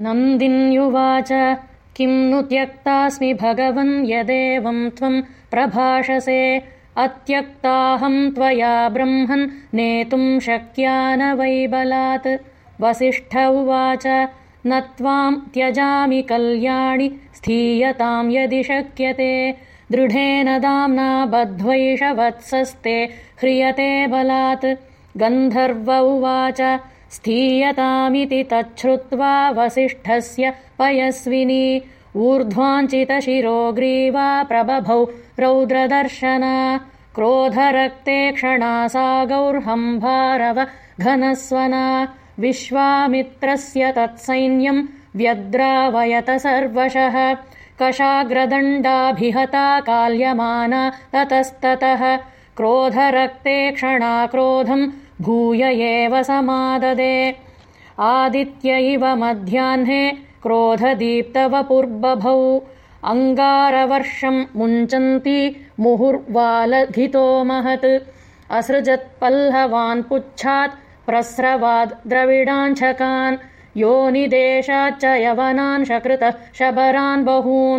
नन्दिन्युवाच। किम् नु त्यक्तास्मि भगवन् यदेवम् त्वम् प्रभाषसे। अत्यक्ताहम् त्वया ब्रह्मन् नेतुम् शक्या न वै बलात्। वसिष्ठ उवाच न त्वाम् त्यजामि कल्याणि स्थीयताम् यदि शक्यते। दृढेन दाम्ना बध्वैष वत्सस्ते ह्रियते बलात्। गन्धर्व उवाच स्थीयतामिति तच्छ्रुत्वा वसिष्ठस्य पयस्विनी ऊर्ध्वाञ्चितशिरो ग्रीवा प्रबभौ रौद्रदर्शना क्रोधरक्ते क्षणासागौर्हम्भारव घनस्वना विश्वामित्रस्य तत्सैन्यम् व्यद्रावयत सर्वशः कशाग्रदण्डाभिहता काल्यमाना ततस्ततः क्रोधरक्ते क्षणा क्रोधम् भूय एव समाददे। आदित्य इव मध्याह्ने क्रोधदीप्तवपुर्बभौ। अङ्गारवर्षम् मुञ्चन्ती मुहुर्वालधितो महत्। असृजत्पल्लवान् पुच्छात् प्रस्रवाद् द्रविडाञ्छकान्। योनिदेशाच्च यवनान् शकृतः शबरान् बहून्